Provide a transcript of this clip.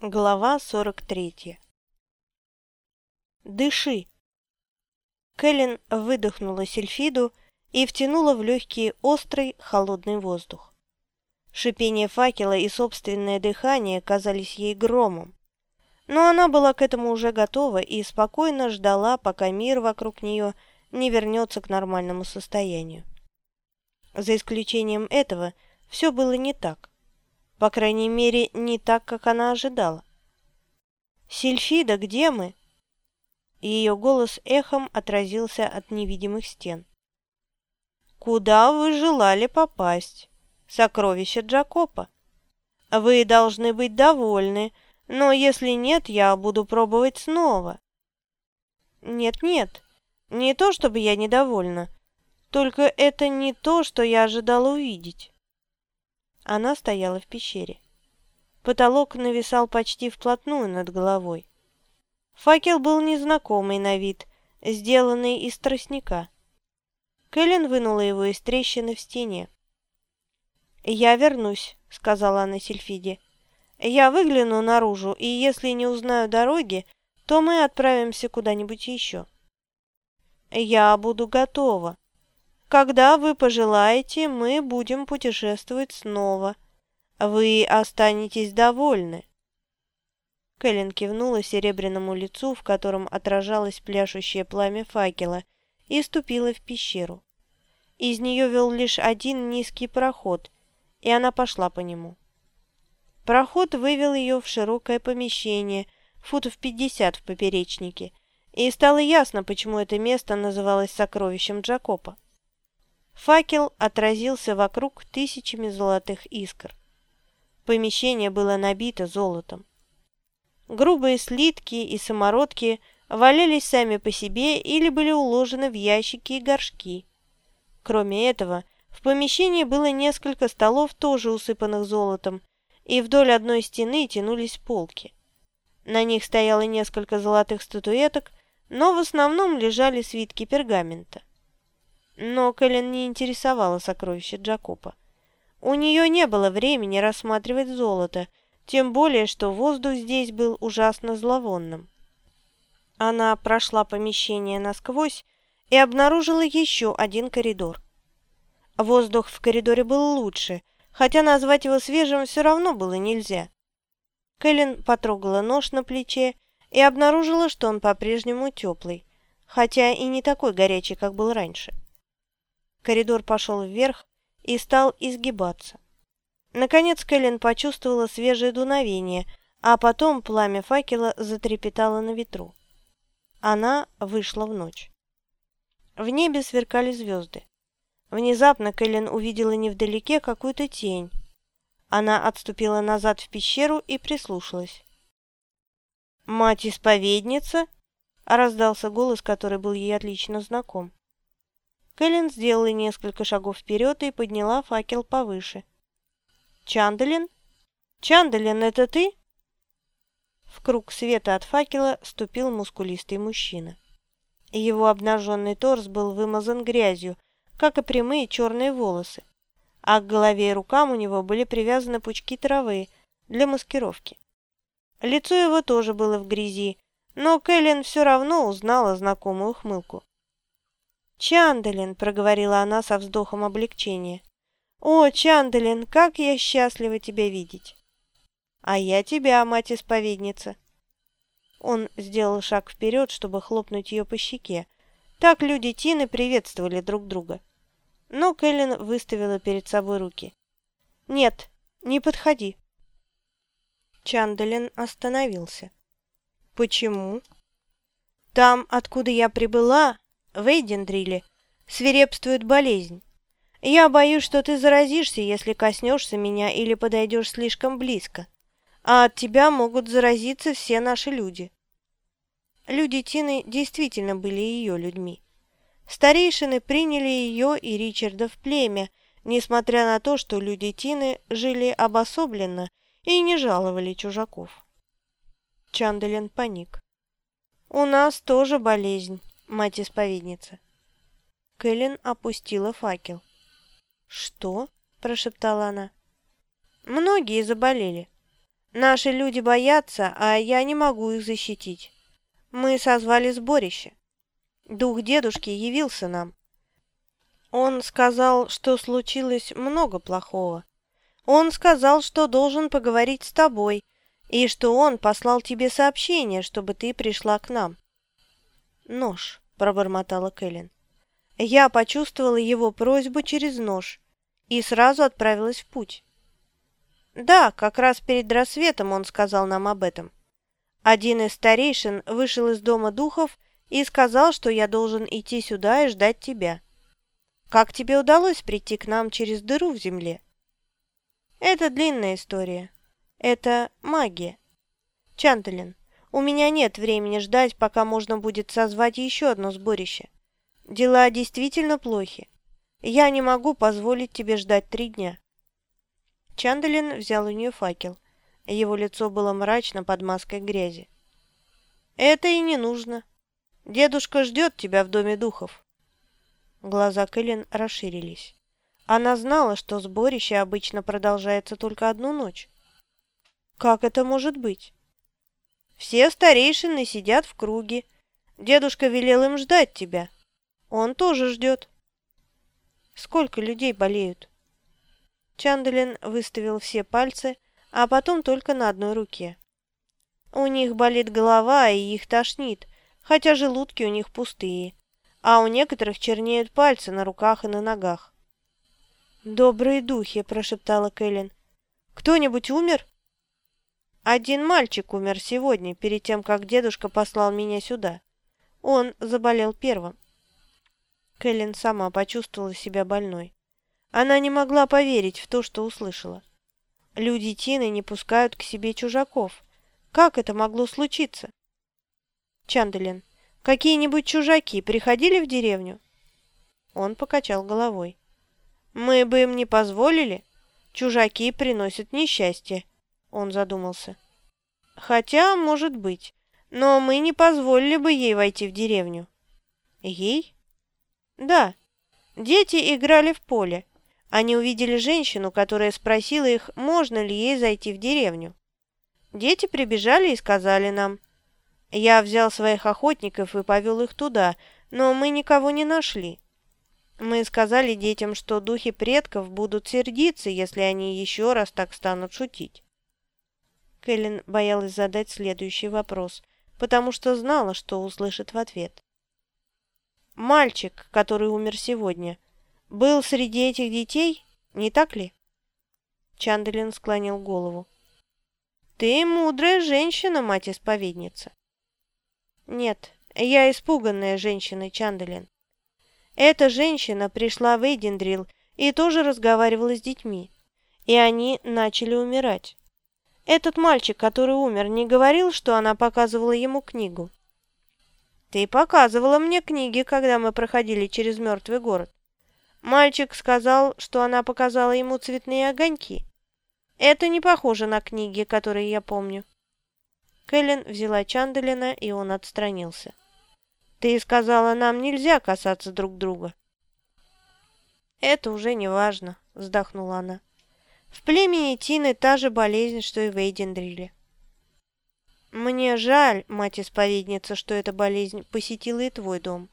Глава 43 «Дыши!» Кэлен выдохнула сельфиду и втянула в легкий острый холодный воздух. Шипение факела и собственное дыхание казались ей громом. Но она была к этому уже готова и спокойно ждала, пока мир вокруг нее не вернется к нормальному состоянию. За исключением этого, все было не так. По крайней мере, не так, как она ожидала. «Сильфида, где мы?» Ее голос эхом отразился от невидимых стен. «Куда вы желали попасть? Сокровище Джакопа. Вы должны быть довольны, но если нет, я буду пробовать снова». «Нет-нет, не то чтобы я недовольна, только это не то, что я ожидала увидеть». Она стояла в пещере. Потолок нависал почти вплотную над головой. Факел был незнакомый на вид, сделанный из тростника. Кэлен вынула его из трещины в стене. «Я вернусь», — сказала она Сильфиде. «Я выгляну наружу, и если не узнаю дороги, то мы отправимся куда-нибудь еще». «Я буду готова», когда вы пожелаете, мы будем путешествовать снова. Вы останетесь довольны». Кэлен кивнула серебряному лицу, в котором отражалось пляшущее пламя факела, и ступила в пещеру. Из нее вел лишь один низкий проход, и она пошла по нему. Проход вывел ее в широкое помещение, футов пятьдесят в поперечнике, и стало ясно, почему это место называлось сокровищем Джакопа. Факел отразился вокруг тысячами золотых искр. Помещение было набито золотом. Грубые слитки и самородки валялись сами по себе или были уложены в ящики и горшки. Кроме этого, в помещении было несколько столов, тоже усыпанных золотом, и вдоль одной стены тянулись полки. На них стояло несколько золотых статуэток, но в основном лежали свитки пергамента. Но Кэлен не интересовало сокровище Джакопа. У нее не было времени рассматривать золото, тем более, что воздух здесь был ужасно зловонным. Она прошла помещение насквозь и обнаружила еще один коридор. Воздух в коридоре был лучше, хотя назвать его свежим все равно было нельзя. Кэлен потрогала нож на плече и обнаружила, что он по-прежнему теплый, хотя и не такой горячий, как был раньше. Коридор пошел вверх и стал изгибаться. Наконец Кэлен почувствовала свежее дуновение, а потом пламя факела затрепетало на ветру. Она вышла в ночь. В небе сверкали звезды. Внезапно Кэлен увидела невдалеке какую-то тень. Она отступила назад в пещеру и прислушалась. «Мать-исповедница?» — раздался голос, который был ей отлично знаком. Кэлен сделала несколько шагов вперед и подняла факел повыше. «Чандалин? Чандалин, это ты?» В круг света от факела ступил мускулистый мужчина. Его обнаженный торс был вымазан грязью, как и прямые черные волосы, а к голове и рукам у него были привязаны пучки травы для маскировки. Лицо его тоже было в грязи, но Кэлен все равно узнала знакомую ухмылку. «Чандалин», — проговорила она со вздохом облегчения. «О, Чандалин, как я счастлива тебя видеть!» «А я тебя, мать-исповедница!» Он сделал шаг вперед, чтобы хлопнуть ее по щеке. Так люди Тины приветствовали друг друга. Но Кэлен выставила перед собой руки. «Нет, не подходи!» Чандалин остановился. «Почему?» «Там, откуда я прибыла, в Эйдендриле свирепствует болезнь. Я боюсь, что ты заразишься, если коснешься меня или подойдешь слишком близко, а от тебя могут заразиться все наши люди». Люди Тины действительно были ее людьми. Старейшины приняли ее и Ричарда в племя, несмотря на то, что люди Тины жили обособленно и не жаловали чужаков. Чандалин паник. «У нас тоже болезнь мать-исповедница. Кэлен опустила факел. «Что?» – прошептала она. «Многие заболели. Наши люди боятся, а я не могу их защитить. Мы созвали сборище. Дух дедушки явился нам. Он сказал, что случилось много плохого. Он сказал, что должен поговорить с тобой, и что он послал тебе сообщение, чтобы ты пришла к нам. Нож, пробормотала Кэлен. Я почувствовала его просьбу через нож и сразу отправилась в путь. Да, как раз перед рассветом он сказал нам об этом. Один из старейшин вышел из дома духов и сказал, что я должен идти сюда и ждать тебя. Как тебе удалось прийти к нам через дыру в земле? Это длинная история. Это магия. Чанталин, у меня нет времени ждать, пока можно будет созвать еще одно сборище. Дела действительно плохи. Я не могу позволить тебе ждать три дня. Чандалин взял у нее факел. Его лицо было мрачно под маской грязи. «Это и не нужно. Дедушка ждет тебя в доме духов». Глаза Кэлен расширились. Она знала, что сборище обычно продолжается только одну ночь. «Как это может быть?» «Все старейшины сидят в круге. Дедушка велел им ждать тебя. Он тоже ждет. Сколько людей болеют? Чандалин выставил все пальцы, а потом только на одной руке. У них болит голова и их тошнит, хотя желудки у них пустые, а у некоторых чернеют пальцы на руках и на ногах. «Добрые духи!» – прошептала Кэлен. «Кто-нибудь умер?» «Один мальчик умер сегодня, перед тем, как дедушка послал меня сюда. Он заболел первым». Кэлен сама почувствовала себя больной. Она не могла поверить в то, что услышала. Люди Тины не пускают к себе чужаков. Как это могло случиться? Чанделин, какие-нибудь чужаки приходили в деревню? Он покачал головой. Мы бы им не позволили. Чужаки приносят несчастье. Он задумался. Хотя, может быть. Но мы не позволили бы ей войти в деревню. Ей? Да. Дети играли в поле. Они увидели женщину, которая спросила их, можно ли ей зайти в деревню. Дети прибежали и сказали нам. Я взял своих охотников и повел их туда, но мы никого не нашли. Мы сказали детям, что духи предков будут сердиться, если они еще раз так станут шутить. Кэлен боялась задать следующий вопрос, потому что знала, что услышит в ответ. Мальчик, который умер сегодня, был среди этих детей, не так ли? Чанделин склонил голову. Ты мудрая женщина, мать-исповедница. Нет, я испуганная женщина, Чанделин. Эта женщина пришла в Эйдендрил и тоже разговаривала с детьми, и они начали умирать. Этот мальчик, который умер, не говорил, что она показывала ему книгу. Ты показывала мне книги, когда мы проходили через мертвый город. Мальчик сказал, что она показала ему цветные огоньки. Это не похоже на книги, которые я помню. Кэлен взяла Чандалина, и он отстранился. Ты сказала, нам нельзя касаться друг друга. Это уже не важно, вздохнула она. В племени Тины та же болезнь, что и в Эйдендриле. Мне жаль, мать-исповедница, что эта болезнь посетила и твой дом.